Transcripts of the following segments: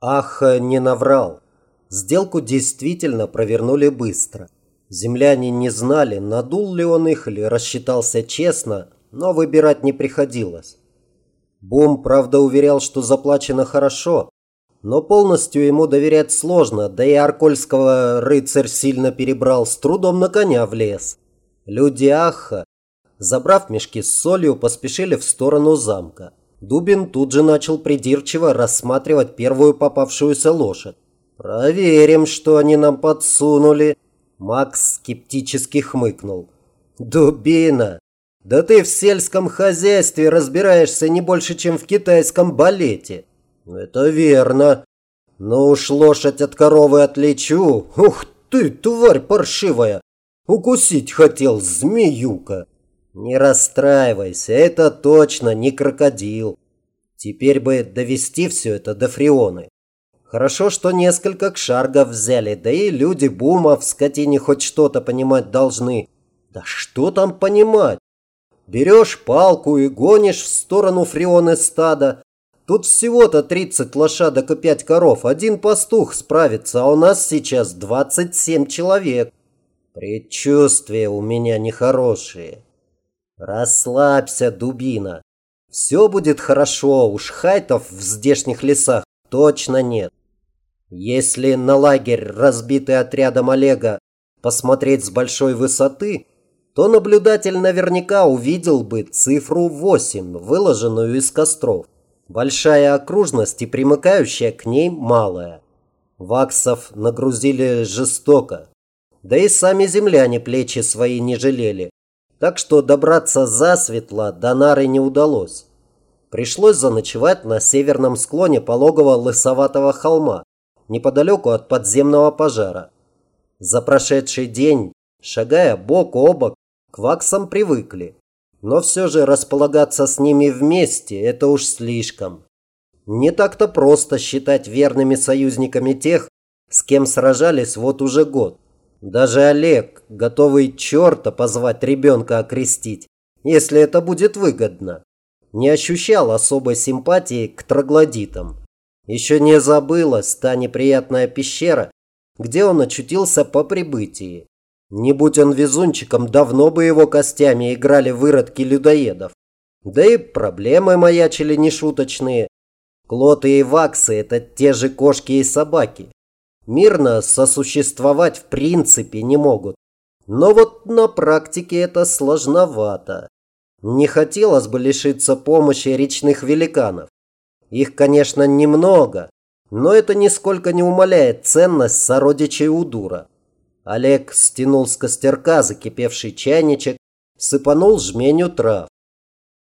Ах, не наврал. Сделку действительно провернули быстро. Земляне не знали, надул ли он их или рассчитался честно, но выбирать не приходилось. Бум, правда, уверял, что заплачено хорошо, но полностью ему доверять сложно, да и Аркольского рыцарь сильно перебрал, с трудом на коня влез. Люди Аха, забрав мешки с солью, поспешили в сторону замка. Дубин тут же начал придирчиво рассматривать первую попавшуюся лошадь. «Проверим, что они нам подсунули». Макс скептически хмыкнул. «Дубина, да ты в сельском хозяйстве разбираешься не больше, чем в китайском балете». «Это верно. Но уж лошадь от коровы отличу. Ух ты, тварь паршивая! Укусить хотел змеюка!» Не расстраивайся, это точно не крокодил. Теперь бы довести все это до Фрионы. Хорошо, что несколько кшаргов взяли, да и люди Бума в скотине хоть что-то понимать должны. Да что там понимать? Берешь палку и гонишь в сторону Фрионы стада. Тут всего-то 30 лошадок и 5 коров. Один пастух справится, а у нас сейчас 27 человек. Предчувствия у меня нехорошие. Расслабься, дубина. Все будет хорошо, уж хайтов в здешних лесах точно нет. Если на лагерь, разбитый отрядом Олега, посмотреть с большой высоты, то наблюдатель наверняка увидел бы цифру 8, выложенную из костров. Большая окружность и примыкающая к ней малая. Ваксов нагрузили жестоко. Да и сами земляне плечи свои не жалели. Так что добраться засветло до нары не удалось. Пришлось заночевать на северном склоне пологого лысоватого холма, неподалеку от подземного пожара. За прошедший день, шагая бок о бок, к ваксам привыкли. Но все же располагаться с ними вместе – это уж слишком. Не так-то просто считать верными союзниками тех, с кем сражались вот уже год. Даже Олег, готовый черта позвать ребенка окрестить, если это будет выгодно, не ощущал особой симпатии к троглодитам. Еще не забылась та неприятная пещера, где он очутился по прибытии. Не будь он везунчиком, давно бы его костями играли выродки людоедов. Да и проблемы маячили нешуточные. Клоты и ваксы – это те же кошки и собаки мирно сосуществовать в принципе не могут. Но вот на практике это сложновато. Не хотелось бы лишиться помощи речных великанов. Их, конечно, немного, но это нисколько не умаляет ценность сородичей Удура. Олег стянул с костерка закипевший чайничек, сыпанул жменю трав.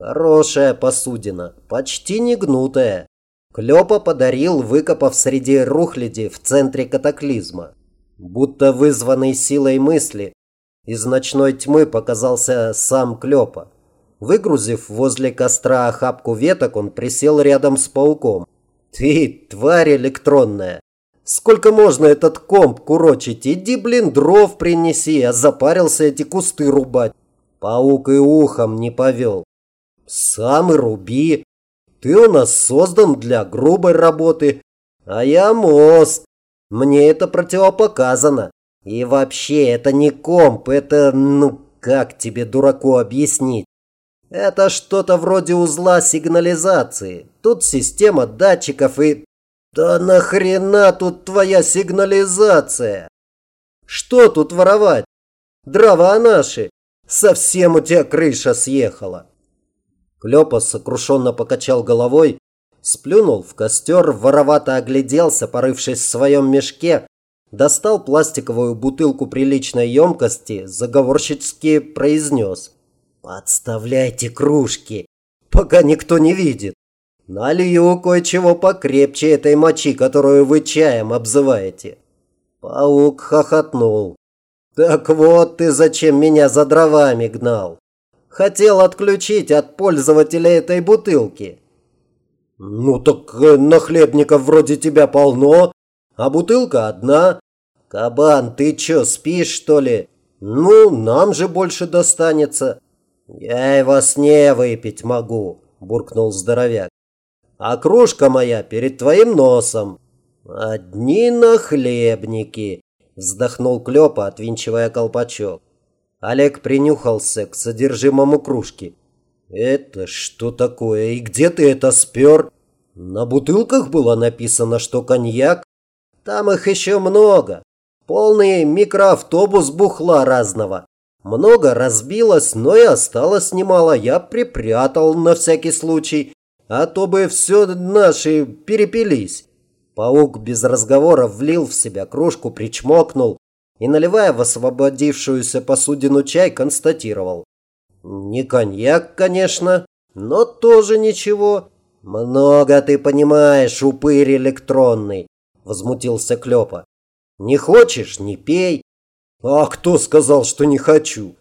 Хорошая посудина, почти не гнутая. Клёпа подарил, выкопав среди рухляди в центре катаклизма. Будто вызванный силой мысли, из ночной тьмы показался сам Клёпа. Выгрузив возле костра охапку веток, он присел рядом с пауком. «Ты, тварь электронная! Сколько можно этот комп курочить? Иди, блин, дров принеси, а запарился эти кусты рубать!» Паук и ухом не повел. «Сам и руби!» Ты у нас создан для грубой работы, а я мозг. Мне это противопоказано. И вообще, это не комп, это, ну, как тебе, дураку, объяснить? Это что-то вроде узла сигнализации. Тут система датчиков и... Да нахрена тут твоя сигнализация? Что тут воровать? Дрова наши. Совсем у тебя крыша съехала. Клёпа сокрушенно покачал головой, сплюнул в костер, воровато огляделся, порывшись в своем мешке, достал пластиковую бутылку приличной емкости, заговорщицки произнес. «Подставляйте кружки, пока никто не видит. Налью кое-чего покрепче этой мочи, которую вы чаем обзываете». Паук хохотнул. «Так вот ты зачем меня за дровами гнал. Хотел отключить от пользователя этой бутылки. Ну так э, нахлебников вроде тебя полно, а бутылка одна. Кабан, ты чё, спишь что ли? Ну, нам же больше достанется. Я его с не выпить могу, буркнул здоровяк. А кружка моя перед твоим носом. «Одни нахлебники!» – вздохнул Клёпа, отвинчивая колпачок. Олег принюхался к содержимому кружки. «Это что такое? И где ты это спер?» «На бутылках было написано, что коньяк. Там их еще много. Полный микроавтобус бухла разного. Много разбилось, но и осталось немало. Я припрятал на всякий случай, а то бы все наши перепились». Паук без разговора влил в себя кружку, причмокнул и, наливая в освободившуюся посудину чай, констатировал. Не коньяк, конечно, но тоже ничего. Много ты понимаешь, упырь электронный, возмутился Клёпа. Не хочешь, не пей. А кто сказал, что не хочу?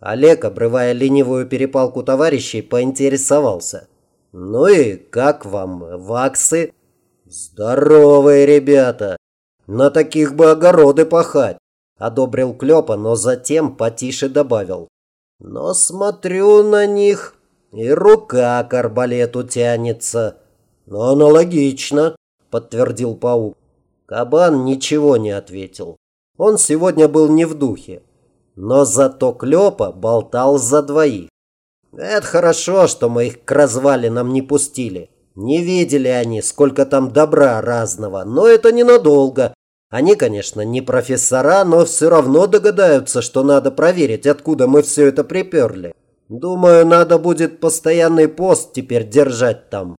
Олег, обрывая ленивую перепалку товарищей, поинтересовался. Ну и как вам, ваксы? Здоровые ребята. На таких бы огороды пахать. Одобрил Клёпа, но затем потише добавил. Но смотрю на них, и рука к арбалету тянется. Но аналогично, подтвердил паук. Кабан ничего не ответил. Он сегодня был не в духе. Но зато Клёпа болтал за двоих. Это хорошо, что мы их к развалинам не пустили. Не видели они, сколько там добра разного, но это ненадолго. Они, конечно, не профессора, но все равно догадаются, что надо проверить, откуда мы все это приперли. Думаю, надо будет постоянный пост теперь держать там,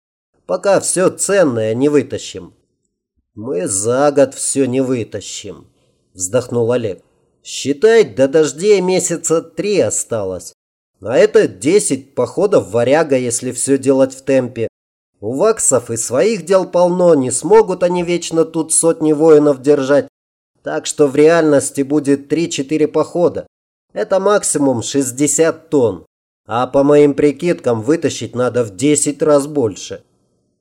пока все ценное не вытащим. Мы за год все не вытащим, вздохнул Олег. Считай, до дождей месяца три осталось. А это десять походов варяга, если все делать в темпе. У ваксов и своих дел полно, не смогут они вечно тут сотни воинов держать. Так что в реальности будет 3-4 похода. Это максимум 60 тонн. А по моим прикидкам вытащить надо в 10 раз больше.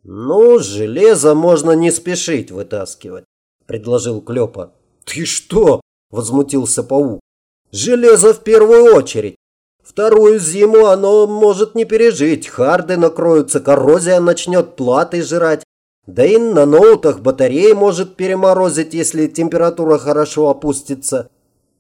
Ну, железо можно не спешить вытаскивать, предложил Клёпа. Ты что? Возмутился паук. Железо в первую очередь. Вторую зиму оно может не пережить. Харды накроются, коррозия начнет платы жрать. Да и на ноутах батареи может переморозить, если температура хорошо опустится.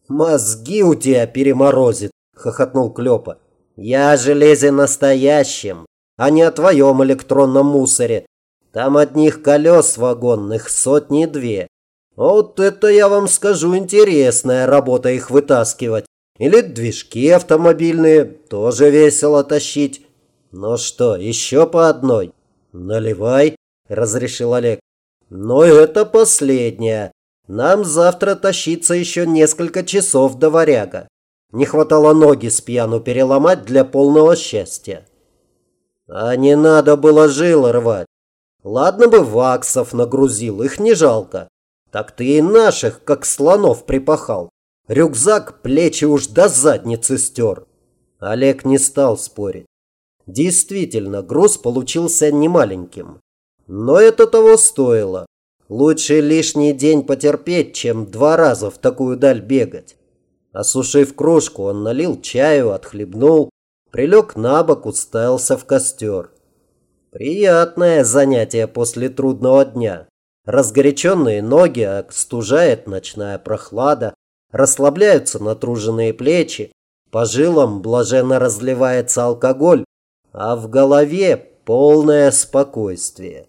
Мозги у тебя переморозит, хохотнул Клёпа. Я о железе настоящем, а не о твоем электронном мусоре. Там одних колес вагонных сотни-две. Вот это я вам скажу интересная работа их вытаскивать. Или движки автомобильные, тоже весело тащить. Ну что, еще по одной? Наливай, разрешил Олег. Но это последняя. Нам завтра тащиться еще несколько часов до варяга. Не хватало ноги с пьяну переломать для полного счастья. А не надо было жил рвать. Ладно бы ваксов нагрузил, их не жалко. Так ты и наших, как слонов, припахал. Рюкзак плечи уж до задницы стер. Олег не стал спорить. Действительно, груз получился немаленьким. Но это того стоило. Лучше лишний день потерпеть, чем два раза в такую даль бегать. Осушив кружку, он налил чаю, отхлебнул, прилег на бок, уставился в костер. Приятное занятие после трудного дня. Разгоряченные ноги остужает ночная прохлада, расслабляются натруженные плечи, по жилам блаженно разливается алкоголь, а в голове полное спокойствие.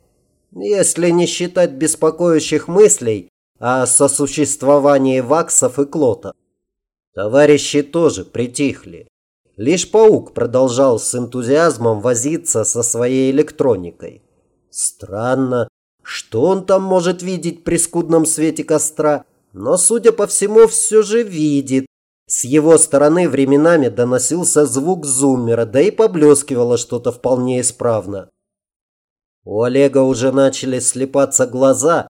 Если не считать беспокоящих мыслей о сосуществовании ваксов и клота. Товарищи тоже притихли. Лишь паук продолжал с энтузиазмом возиться со своей электроникой. Странно, что он там может видеть при скудном свете костра? Но, судя по всему, все же видит. С его стороны временами доносился звук зуммера, да и поблескивало что-то вполне исправно. У Олега уже начали слепаться глаза,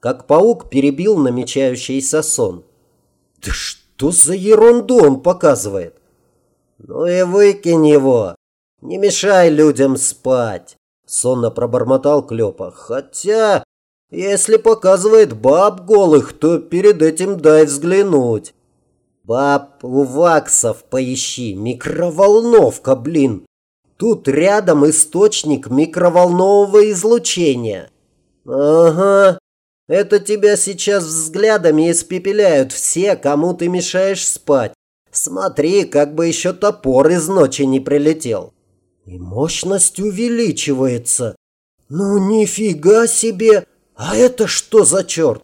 как паук перебил намечающийся сон. «Да что за ерунду он показывает?» «Ну и выкинь его! Не мешай людям спать!» Сонно пробормотал Клёпа. «Хотя если показывает баб голых, то перед этим дай взглянуть. Баб у ваксов поищи. Микроволновка, блин. Тут рядом источник микроволнового излучения. Ага. Это тебя сейчас взглядами испепеляют все, кому ты мешаешь спать. Смотри, как бы еще топор из ночи не прилетел. И мощность увеличивается. Ну нифига себе! А это что за черт?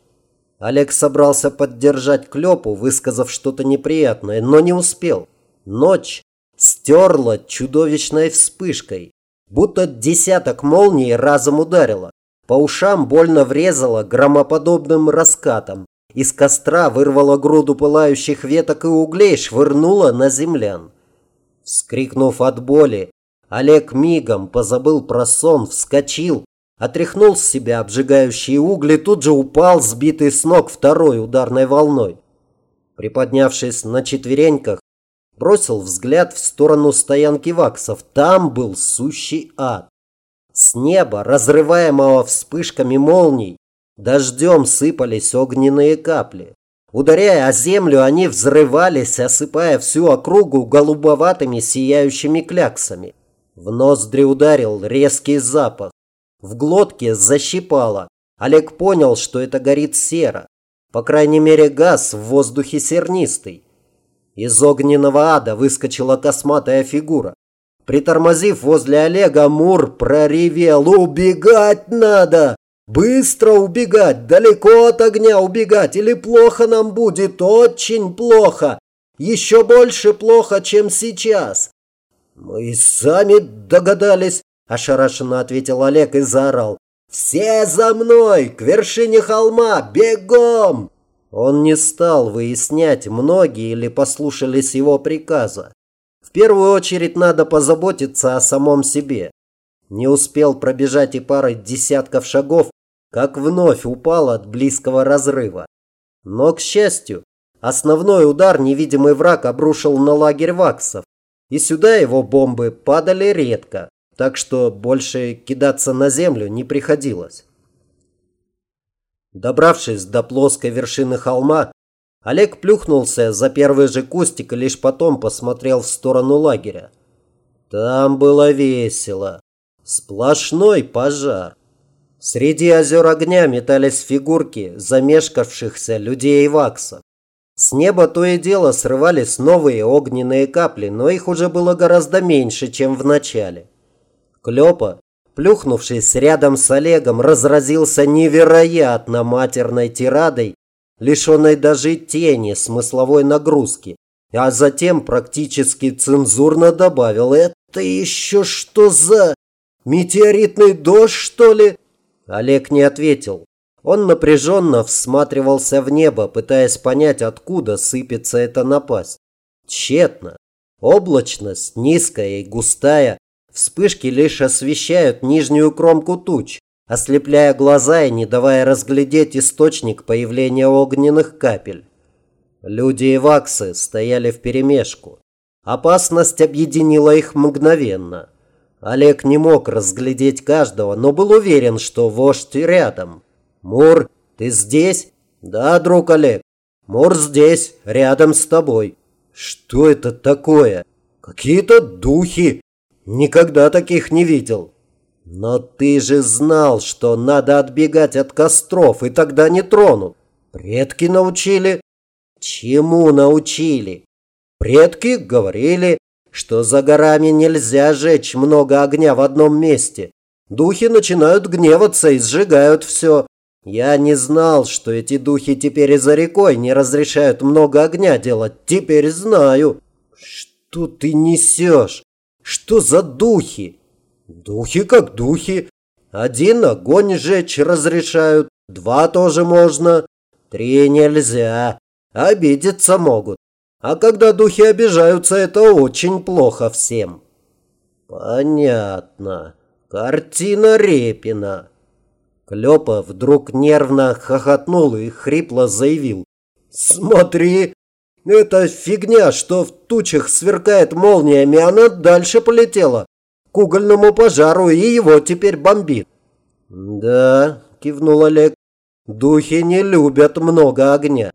Олег собрался поддержать Клёпу, высказав что-то неприятное, но не успел. Ночь стерла чудовищной вспышкой, будто десяток молний разом ударило. По ушам больно врезало громоподобным раскатом. Из костра вырвало груду пылающих веток и углей, швырнуло на землян. Вскрикнув от боли, Олег мигом позабыл про сон, вскочил, отряхнул с себя обжигающие угли, тут же упал, сбитый с ног второй ударной волной. Приподнявшись на четвереньках, бросил взгляд в сторону стоянки ваксов. Там был сущий ад. С неба, разрываемого вспышками молний, дождем сыпались огненные капли. Ударяя о землю, они взрывались, осыпая всю округу голубоватыми сияющими кляксами. В ноздри ударил резкий запах. В глотке защипало. Олег понял, что это горит сера. По крайней мере, газ в воздухе сернистый. Из огненного ада выскочила косматая фигура. Притормозив возле Олега, Мур проревел «Убегать надо! Быстро убегать! Далеко от огня убегать! Или плохо нам будет! Очень плохо! Еще больше плохо, чем сейчас!» «Мы сами догадались!» – ошарашенно ответил Олег и заорал. «Все за мной! К вершине холма! Бегом!» Он не стал выяснять, многие ли послушались его приказа первую очередь надо позаботиться о самом себе. Не успел пробежать и пары десятков шагов, как вновь упал от близкого разрыва. Но, к счастью, основной удар невидимый враг обрушил на лагерь ваксов, и сюда его бомбы падали редко, так что больше кидаться на землю не приходилось. Добравшись до плоской вершины холма, Олег плюхнулся за первый же кустик и лишь потом посмотрел в сторону лагеря. Там было весело. Сплошной пожар. Среди озер огня метались фигурки замешкавшихся людей и ваксов. С неба то и дело срывались новые огненные капли, но их уже было гораздо меньше, чем в начале. Клёпа, плюхнувшись рядом с Олегом, разразился невероятно матерной тирадой лишенной даже тени смысловой нагрузки, а затем практически цензурно добавил «Это еще что за... метеоритный дождь, что ли?» Олег не ответил. Он напряженно всматривался в небо, пытаясь понять, откуда сыпется эта напасть. Тщетно. Облачность низкая и густая, вспышки лишь освещают нижнюю кромку туч, ослепляя глаза и не давая разглядеть источник появления огненных капель. Люди и ваксы стояли вперемешку. Опасность объединила их мгновенно. Олег не мог разглядеть каждого, но был уверен, что вождь рядом. «Мур, ты здесь?» «Да, друг Олег. Мур здесь, рядом с тобой». «Что это такое?» «Какие-то духи. Никогда таких не видел». Но ты же знал, что надо отбегать от костров, и тогда не тронут. Предки научили? Чему научили? Предки говорили, что за горами нельзя жечь много огня в одном месте. Духи начинают гневаться и сжигают все. Я не знал, что эти духи теперь и за рекой не разрешают много огня делать. Теперь знаю. Что ты несешь? Что за духи? Духи как духи. Один огонь жечь разрешают, два тоже можно, три нельзя. Обидеться могут. А когда духи обижаются, это очень плохо всем. Понятно. Картина Репина. Клёпа вдруг нервно хохотнул и хрипло заявил. Смотри, эта фигня, что в тучах сверкает молниями, она дальше полетела к угольному пожару и его теперь бомбит. Да, кивнул Олег, духи не любят много огня.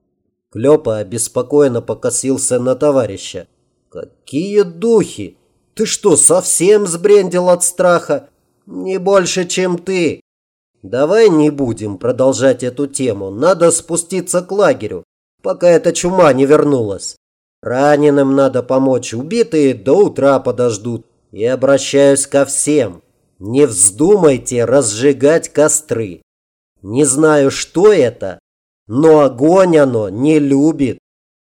Клёпа обеспокоенно покосился на товарища. Какие духи? Ты что, совсем сбрендил от страха? Не больше, чем ты. Давай не будем продолжать эту тему. Надо спуститься к лагерю, пока эта чума не вернулась. Раненым надо помочь, убитые до утра подождут. И обращаюсь ко всем. Не вздумайте разжигать костры. Не знаю, что это, но огонь оно не любит.